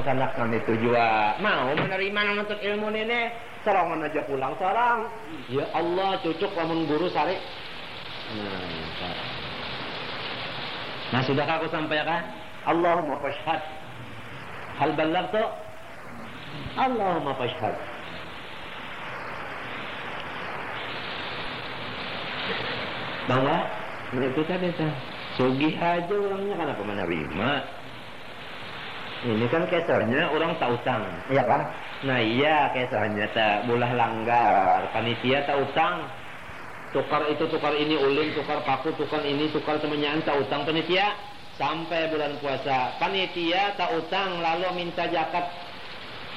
laksanakan itu juga mau menerima menuntut ilmu ini serangan aja pulang sarang ya Allah cucuk lamun guru sari. Nah, nah sudahkah aku sampaikan Allahumma fashhad. Hal tuh Allahumma fashhad. Bahwa itu tadi Sugih aja orangnya kenapa menerima? Ini kan kesernya orang tak utang. Iya kan? Nah iya kesernya tak bolah langgar. Panitia tak utang. Tukar itu tukar ini ulin, tukar paku, tukar ini, tukar temennya tak utang panitia. Sampai bulan puasa. Panitia tak utang lalu minta jakat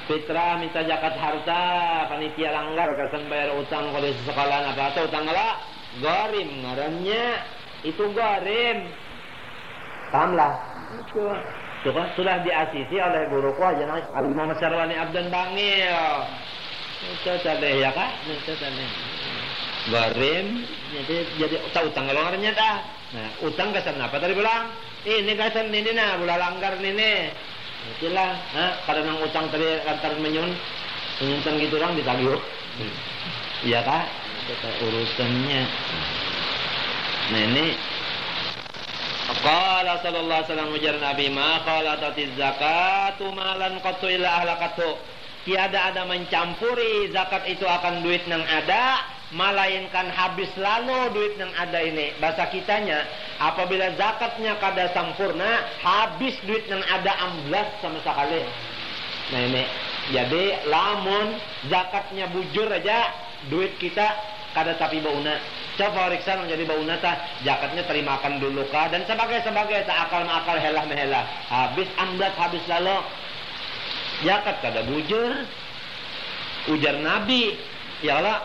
fitrah, minta jakat harta. Panitia langgar kesan bayar utang kalau sekolah apa atau utang lah. Gorim ngarannya itu garim itu kan sudah diasisi oleh guruku aja nih Abu Muhammad Syarwani Abdan Bangil. Itu tadi ya kak. Itu tadi garim jadi jadi tahu tanggal longarnya dah nah utang kesan apa tadi bilang? Ini kesan ini nah bola langgar ini itulah nah nang utang tadi lantaran menyun menyuntan gitu orang ditagih iya kak. Urusannya. Nah ini Qala sallallahu alaihi wasallam ujar Nabi ma tatiz zakatu malan qatu illa ahlakatu. Tiada ada mencampuri zakat itu akan duit nang ada melainkan habis lalu duit yang ada ini. Bahasa kitanya apabila zakatnya kada sempurna habis duit yang ada amblas sama sekali. Nah ini. Jadi lamun zakatnya bujur aja duit kita kada tapi bauna coba riksa menjadi bau nata jakatnya terimakan dulu kah dan sebagai sebagai tak akal akal helah mehelah habis amdat habis lalu jakat kada bujur. Ujar nabi ya Allah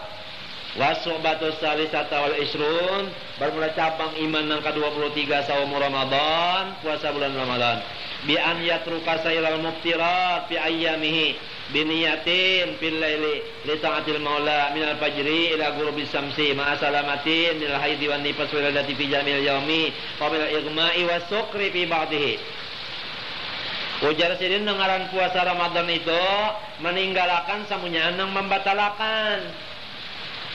wasobatu salisata wal isrun. Bermula cabang iman yang ke-23 sawam Ramadan puasa bulan Ramadan. Bi an yatruka sayyal muftirat fi ayyamihi biniyatin fil laili li ta'atil maula min al fajri ila ghurubi samsi ma salamatin min al haidi wan nifas wal ladati fi jamil yaumi wa min al igma'i was sukri fi ba'dihi. Ujar sidin dengaran puasa Ramadan itu meninggalkan samunya yang membatalkan.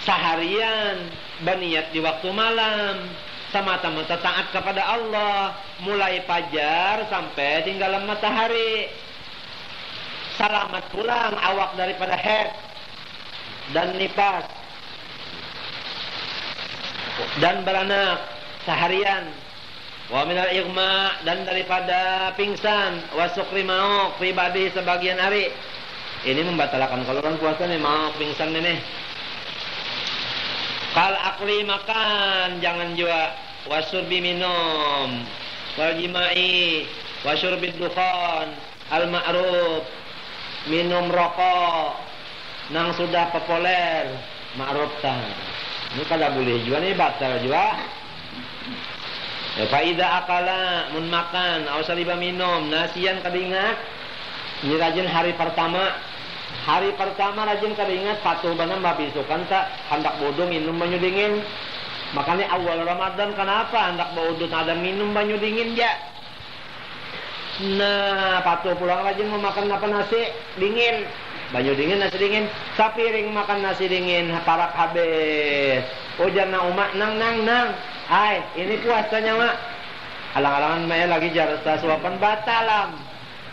Seharian berniat di waktu malam semata-mata taat kepada Allah mulai fajar sampai tinggal matahari selamat pulang awak daripada head dan nifas dan beranak seharian. Wa minal igma dan daripada pingsan. Wa sukri mauk pribadi sebagian hari. Ini membatalkan kalau orang puasa nih mau pingsan nih kal akli makan jangan juga wasurbi minum. Wal jimai. Wasurbi dukhan al ma'ruf minum rokok. Nang sudah populer ma'ruf ini kada boleh juga nih batal juga ya faida akala mun makan aw saliba minum. Nasian kadingat ini rajin hari pertama. Hari pertama rajin kadingat patuh banam babisukan tak hendak bodoh minum banyu dingin. Makanya awal Ramadan kenapa hendak bodoh ada minum banyu dingin ya Nah, patuh pulang rajin memakan apa nasi dingin. Banyu dingin, nasi dingin. Sapiring makan nasi dingin, parak habis. Ujar na umak, nang, nang, nang. Hai, ini puasanya, mak. Alang-alangan maya lagi jarasa suapan batalam.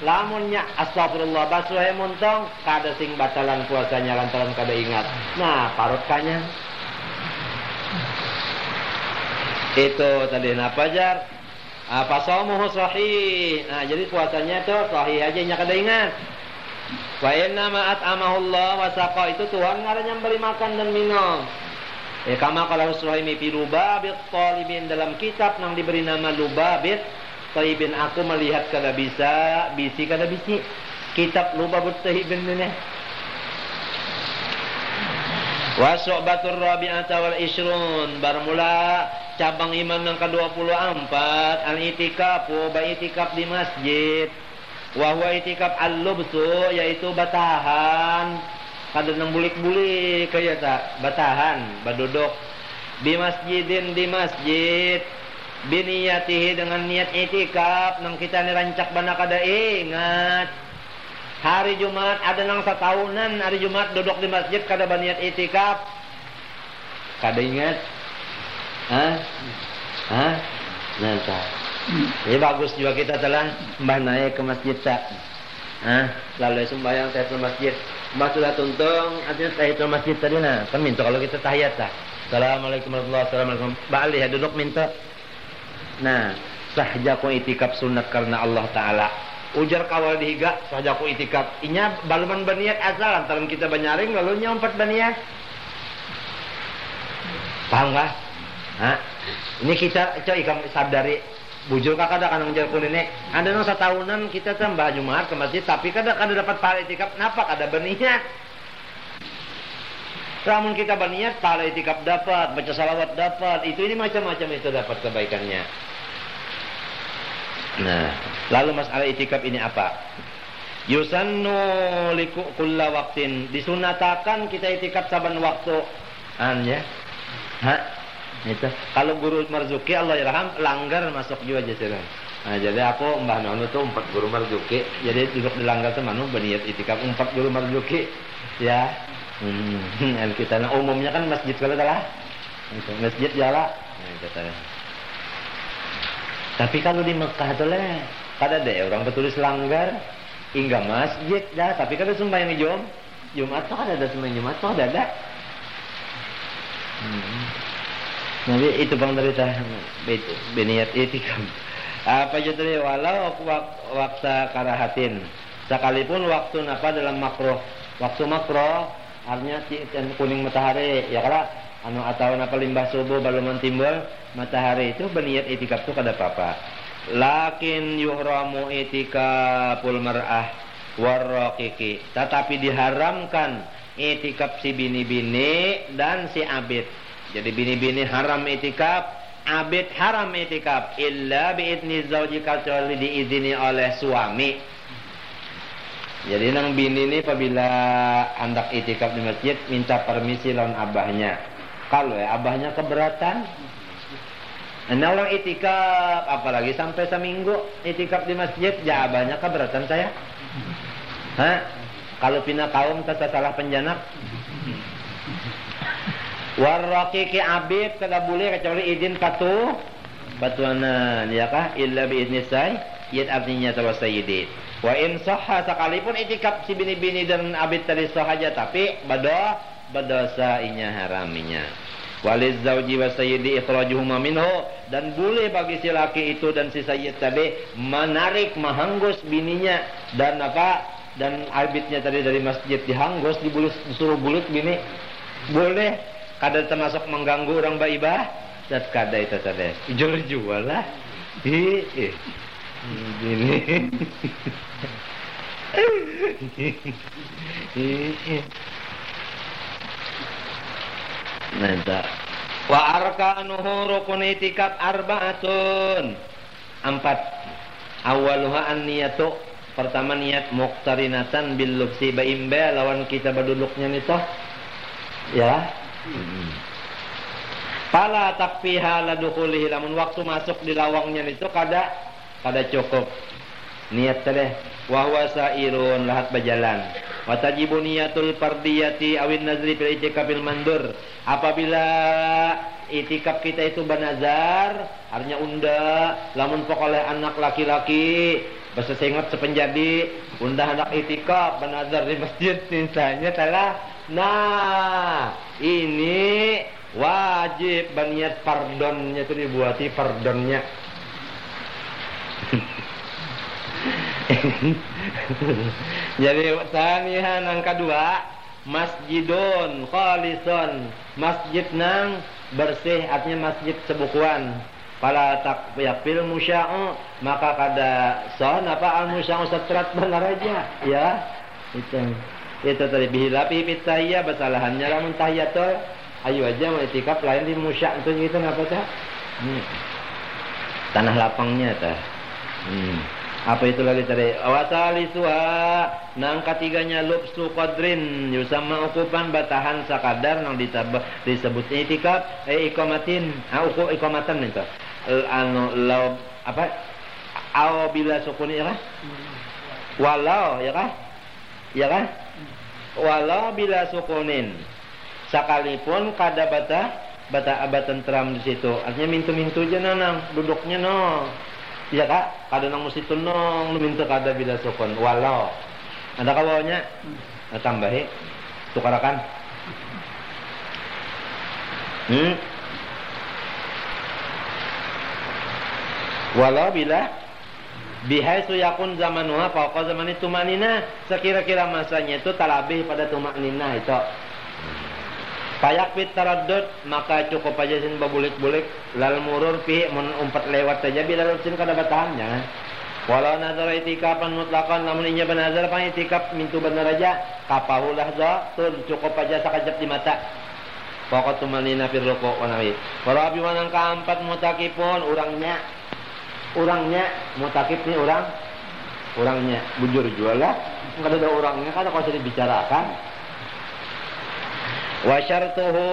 Lamunnya astagfirullah basuhai muntong kada sing batalan puasanya lantaran kada ingat. Nah, parutkannya. Itu tadi napa jar? Apa somuhu sahih. Nah, jadi puasanya tuh sahih aja nya kada ingat. Wa inna ma at'amahullah wa saqa itu Tuhan ngaranya beri makan dan minum. Ya kama kalau Suhaimi fi Lubabit Talibin dalam kitab yang diberi nama Lubabit Talibin aku melihat kada bisa bisi kada bisi kitab Lubabit Talibin ini Wa su'batur rabi'ata wal isrun bermula cabang iman yang ke-24 al-itikaf wa itikaf di masjid. Wa huwa itikaf al-lubsu yaitu batahan. Nang bulik-bulik kaya ta batahan baduduk. Di masjidin di masjid. Biniyatihi dengan niat itikaf nang kita nirancak bana kada ingat. Hari Jumat ada nang setahunan hari Jumat duduk di masjid kada baniat itikaf. Kada ingat Hah? Hah? Nanti. Ini bagus juga kita telah mbah naik ke masjid tak. Hah? Lalu sembahyang saya ke masjid. Mbah sudah tuntung, artinya tahiyat ke masjid tadi nah. Kan minta kalau kita tahiyat tak. Assalamualaikum warahmatullahi wabarakatuh. Balik ya duduk minta. Nah, sahja ku itikaf sunat karena Allah Ta'ala. Ujar kawal dihiga, sahja ku itikaf. Inya baluman baniat asal antara kita banyaring lalu nyompat baniat. Paham gak? Ini kita coy kamu sadari bujur kakak ada kanang jar ini ada nang setahunan kita tambah Jumat ke masjid tapi kada kada dapat pahala itikaf kenapa kada berniat Namun kita berniat pahala itikaf dapat, baca salawat dapat, itu ini macam-macam itu dapat kebaikannya. Nah, lalu masalah itikaf ini apa? Yusannu liku kulla waktin disunatakan kita itikaf saban waktu. An ya. Hah? Itu. Kalau guru Marzuki Allah yarham langgar masuk juga aja Nah, jadi aku Mbah Nono tuh empat guru Marzuki. Jadi duduk di langgar Nono berniat itikaf empat guru Marzuki. Ya. Hmm, kita nah, umumnya kan masjid kalau adalah masjid jala. Nah, kata. Tapi kalau di Mekah tuh lah, kada ada orang bertulis langgar hingga masjid dah. Tapi kada sembahyang jom, Jumat tuh ada ada sembahyang Jumat tuh ada ada. Hmm. Jadi itu bang dari beniat itikam. Apa jadi walau waktu karahatin. Sekalipun waktu apa dalam makro, waktu makro artinya kuning matahari ya kalau anu atau apa limbah subuh baru timbul matahari itu berniat itikaf itu kada apa-apa. Lakin yuhramu itikaful mar'ah warraqiqi. Tetapi diharamkan itikaf si bini-bini dan si abid jadi bini-bini haram itikaf, abid haram itikaf illa biidni zauji kecuali diizini oleh suami. Jadi nang bini ini apabila hendak itikaf di masjid minta permisi lawan abahnya. Kalau ya abahnya keberatan, nah orang itikaf apalagi sampai seminggu itikaf di masjid, ya abahnya keberatan saya. Hah? Kalau pindah kaum tak salah penjanak, Warraqiqi abid kada boleh kecuali izin patu batuanan ya kah? Illa bi idzni say yad artinya tawa sayyidi. Wa in sahha sekalipun itikaf si bini-bini dan abid tadi sahaja tapi bada berdosa inya haraminya. Waliz zauji wa sayyidi ikhrajuhuma minhu. Dan boleh bagi si laki itu dan si sayyid tadi menarik mahanggus bininya dan apa? Dan abidnya tadi dari masjid dihanggus disuruh bulut bini. Boleh kada termasuk mengganggu orang baibah dat kada itu tadi jual jual lah ini Nanta. Wa arkanuhu rukun itikaf arba'atun. Empat. Awaluha an niyatu. Pertama niat muqtarinatan bil lubsi baimbe lawan kita berduduknya nito. Ya, Pala takfiha ladukulihi lamun waktu masuk di lawangnya itu kada kada cukup. Niat teh wahwa sairun lahat bajalan. Watajibu niyatul fardiyati awin nazri fil itikafil mandur. Apabila itikaf kita itu banazar, artinya unda, lamun oleh anak laki-laki, bahasa sengot sepenjadi, unda anak itikaf banazar di masjid, misalnya telah Nah, ini wajib berniat pardonnya itu dibuati pardonnya. Jadi tanihan yang kedua masjidun khalison masjid nang bersih artinya masjid sebukuan. Pala tak yakfil musya'u maka kada son apa al musya'u setrat benar aja. Ya itu itu tadi bihilapi pitahiyah basalahannya lamun tahiyatul ayo aja mau itikaf lain di musyak itu gitu apa sih hmm. tanah lapangnya tah hmm. apa itu lagi tadi? Awasali suha nang ketiganya lubsu qadrin yusama ukupan batahan sakadar nang disebut itikaf eh ikomatin. Ah uku ikomatan itu. Anu law apa? Aw bila sukuni ya walau ya kah? Ya kan? Walau bila sukunin. Sekalipun kada bata bata abad tentram di situ. Artinya mintu-mintu aja nanang duduknya no. Iya kak, kada nang mesti tunong, lu minta kada bila sukun. Walau ada kawanya nah, tambahi tukarakan. Hmm. Walau bila bihai suyakun zamanuha pokok zaman itu manina sekira-kira masanya itu talabih pada tumak nina itu Payak fit taraddud maka cukup aja sin babulik-bulik lal murur pi mun umpat lewat saja bila sin kada batahannya. Walau nazar itikapan mutlakan namun inya benazar pan itikap mintu benar aja kapahulah za tun cukup aja sakajap di mata. Pokok tumanina fir ruku wa nawi. Walau abi manang keempat mutakipun urangnya urangnya mutakip nih orang orangnya. Bujur jual lah. Enggak ada orangnya kan kalau dibicarakan. Wa syartuhu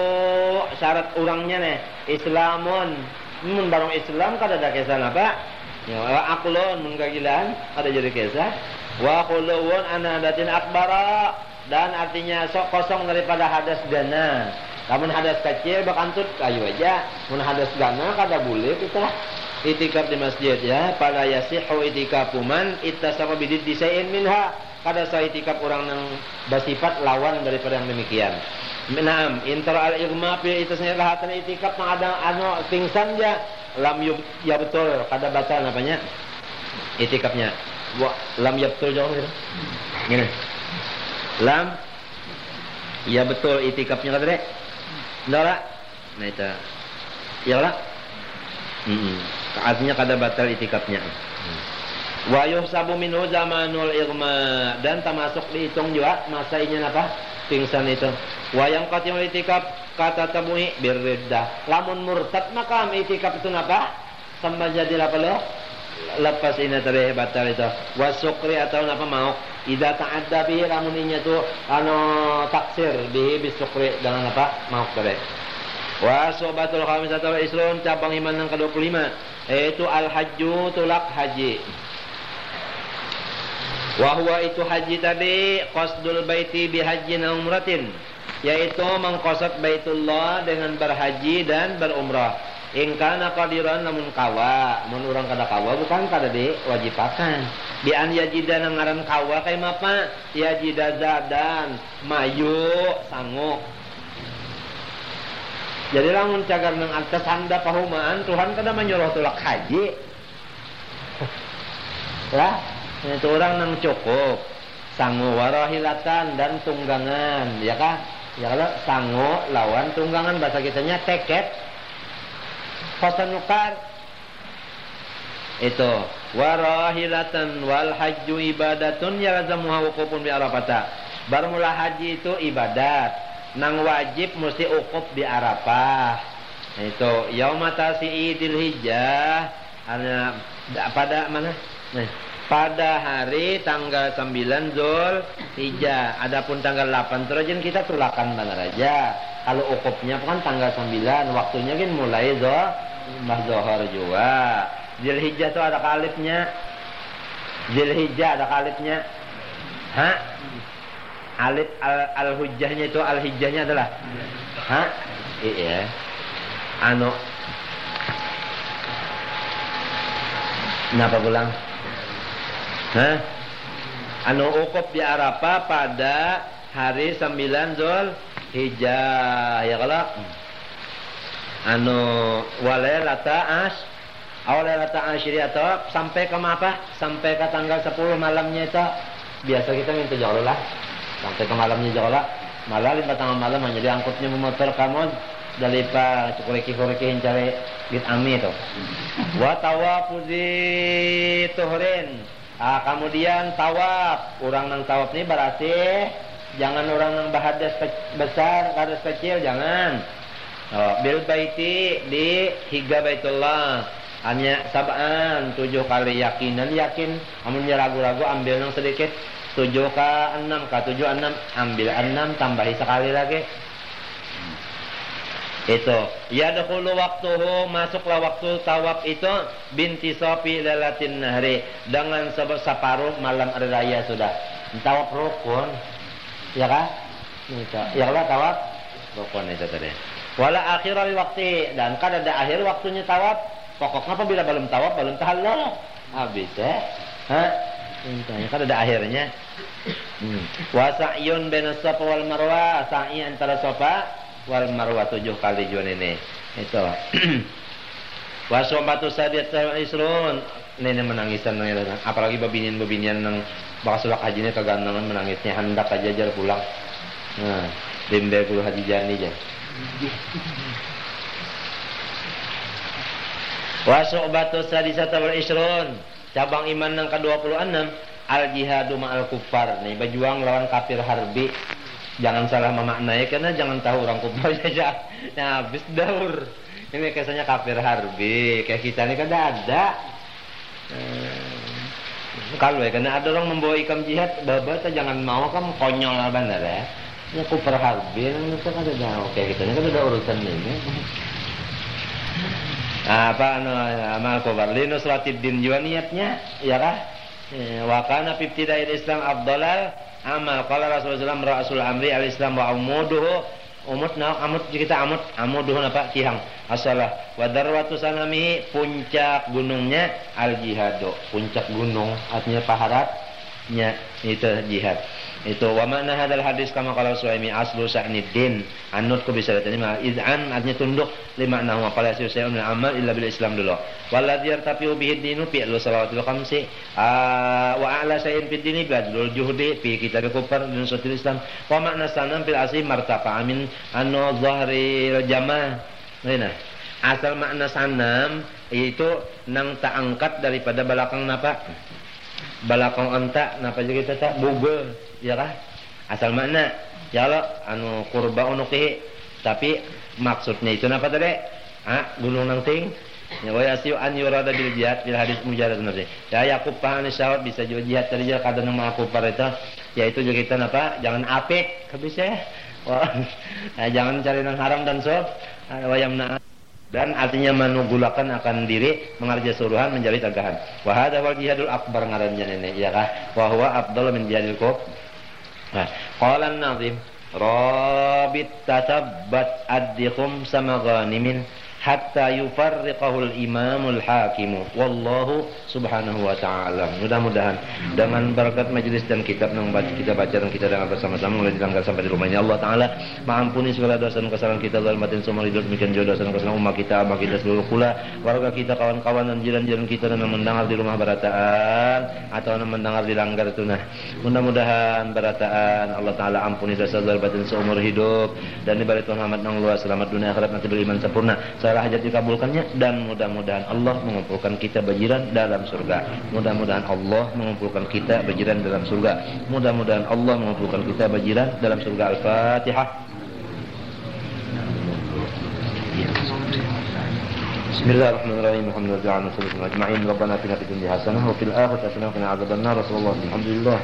syarat orangnya nih islamun. Mun barang Islam kada ada kesan apa ya wa aqlun mun kagilan ada jadi kesah wa khuluwun anadatin akbara. Dan artinya sok kosong daripada hadas gana namun hadas kecil bakantut kayu aja. Mun hadas gana kada boleh kita itikaf di masjid ya pada yasihu itikafuman ittasama bidid disain minha kada sa itikaf orang yang bersifat lawan daripada yang demikian Naam, intar al igma fi itasnya lahatan itikaf nang ada anu pingsan ya lam yub, ya betul kada batal apanya itikafnya. Wa lam ya betul jauh gitu. Gini. Lam ya betul itikafnya kada dek. Ndara. Nah itu. Ya lah. Hmm. Artinya kada batal itikafnya. Wa yuhsabu minhu zamanul igma dan termasuk dihitung juga masa ini apa? Pingsan itu. Wayang katimul itikaf kata tabui birriddah. Lamun murtad maka itikaf itu apa? Sama jadi apa lo? Lepas ini tadi batal itu. Wasukri atau apa mau? Ida ta'adda bihi lamun inya tu anu taksir bihi bisukri dengan apa? Mau tadi. Wa sobatul khamisatu isrun cabang iman yang ke-25 yaitu al-hajju tulak haji. Wahwa itu haji tadi qasdul baiti bihajjin umratin yaitu mengkosot Baitullah dengan berhaji dan berumrah. Ingkana qadiran namun kawa, mun urang kada kawa bukan kada di wajibakan. Bi an yajida nang ngaran kawa kay mapa? Yajida zadan, mayu, sanggup. Jadi lamun cagar nang atas handa pahumaan Tuhan kada menyuruh tulak haji. lah, itu orang nang cukup sangu warahilatan dan tunggangan, ya kah? Ya kalau sango lawan tunggangan bahasa kitanya teket. Kosan nukar. Itu warahilatan wal hajju ibadatun yalzamuha wukufun bi arafata. Bermula haji itu ibadat. Nang wajib mesti ukuf di Arafah. Itu yaumata si idil hijjah. Pada mana? Nah, pada hari tanggal 9 Zul Hijjah. Adapun tanggal 8 terus kita tulakan mana aja. Kalau ukupnya kan tanggal 9, waktunya kan mulai zo Mbah Zohor juga. Zul Hijjah itu ada kalipnya. Zul Hijjah ada kalipnya. Hah? Alif al, al hujjahnya itu al hijjahnya adalah Hah? Iya. Anu Kenapa pulang? Hah? Anu ukuf di Arafah pada hari 9 Zul Hijjah ya kalau anu walailata as awalailata asyri atau sampai ke apa? Sampai ke tanggal 10 malamnya itu biasa kita minta jauh lah sampai ke malamnya lah. Malah lima tanggal malam hanya diangkutnya memotor kamu dari pak cukuriki kuriki cari git ami itu. Wa tawafu tuhrin. Ah, kemudian tawaf. Orang nang tawaf ini berarti jangan orang nang bahadas besar, bahadas kecil, jangan. Oh, bil baiti di higa baitullah. Hanya sabaan tujuh kali yakinan yakin. Amun ragu-ragu ambil nang sedikit tujuh ke enam ke tujuh enam ambil enam tambahi sekali lagi itu ya dahulu waktuhu masuklah waktu tawaf itu binti sopi lelatin nahri dengan separuh malam hari raya sudah tawaf rukun. Ya? Itu. Ya Allah tawaf rukun itu tadi. Wala akhirul waktu dan kan ada akhir waktunya tawaf. Pokoknya apabila belum tawaf belum tahallul. Habis ya. Hah? Intinya kan ada akhirnya. Hmm. Wa sa'yun wal marwa, sa'i antara safa wal marwa tujuh kali juan ini. Itu. Wa sombatu sadiat isrun. Ini menangisan apalagi babinian-babinian nang bakal sulak hajinya kegantengan menangisnya hendak aja jar pulang. Nah, dimbe puluh haji jani aja. Wa sombatu sadisata wal isrun cabang iman yang ke-26 al jihadu ma'al kufar nih berjuang lawan kafir harbi. Jangan salah memaknai karena jangan tahu orang kufar saja nah habis daur ini kesannya kafir harbi. Kayak kita ini kan ada. Hmm. kalau ya karena ada orang membawa ikam jihad babat jangan mau kamu konyol lah benar ya. Ya kufar harbi itu kan ada kayak kita ini kan ada urusan ini apa anu amal kufar linusratid din juga niatnya ya kah? Ya, wa kana fi islam afdalal amal. Qala rasulullah rasul amri al islam wa umuduhu umut na amut kita amut. Amuduhu apa kihang asalah. Wa darwatu sanami puncak gunungnya al jihado puncak gunung artinya paharatnya itu jihad itu wa makna hadal hadis kama kalau suami aslu sa'ni din anut ku bisa diterima iz'an? Artinya tunduk. Lima nahu apa la saya min amal illa bil islam dulu. Walladzi yartafi bihi dinu fi al salawatul khamsi. Wa a'la shay'in fi dini badlul juhdi fi kitab kufar min sutil islam. Wa makna sanam fil asli martafa amin anu zahri jamaah. Nah asal makna sanam itu nang tak angkat daripada belakang napa balakong onta napa juga tak bugel ya kah asal makna ya anu kurba unukihi tapi maksudnya itu napa tadi? Ah gunung nangting ya wa yasiu an yurada bil jihad bil hadis mujarrad nanti ya yakub pahan syawab bisa juga jihad tadi juga kada nama aku pareta yaitu juga kita napa? Jangan apik bisa ya. Nah, jangan cari nang haram dan sob wayamna dan artinya menugulakan akan diri mengarja suruhan menjadi tegahan. Wa hadza wal jihadul akbar ngarannya nenek ya kah? Wa huwa afdalu min jihadil kuf قال الناظم رابط تثبت أد خمس مغانم. Hatta yufarriqahul imamul hakimu. Wallahu subhanahu wa ta'ala. Mudah-mudahan dengan berkat majelis dan kitab yang kita baca dan kita dengar bersama-sama mulai dilanggar sampai di rumahnya. Allah Ta'ala mengampuni segala dosa dan kesalahan kita dalam batin semua hidup demikian juga dosa dan kesalahan umat kita abah kita seluruh kula warga kita kawan-kawan dan jiran-jiran kita dan mendengar di rumah barataan atau mendengar di langgar itu nah mudah-mudahan barataan Allah Ta'ala ampuni dosa dan batin seumur hidup dan Tuhan Muhammad nang luas. Selamat dunia akhirat nanti beriman sempurna segala hajat dikabulkannya dan mudah-mudahan Allah mengumpulkan kita berjiran dalam surga. Mudah-mudahan Allah mengumpulkan kita berjiran dalam surga. Mudah-mudahan Allah mengumpulkan kita berjiran dalam surga. Al-Fatihah. Bismillahirrahmanirrahim. Alhamdulillah. Dunya hasanah wa fil akhirati hasanah wa qina adzabannar. Rasulullah. Alhamdulillah.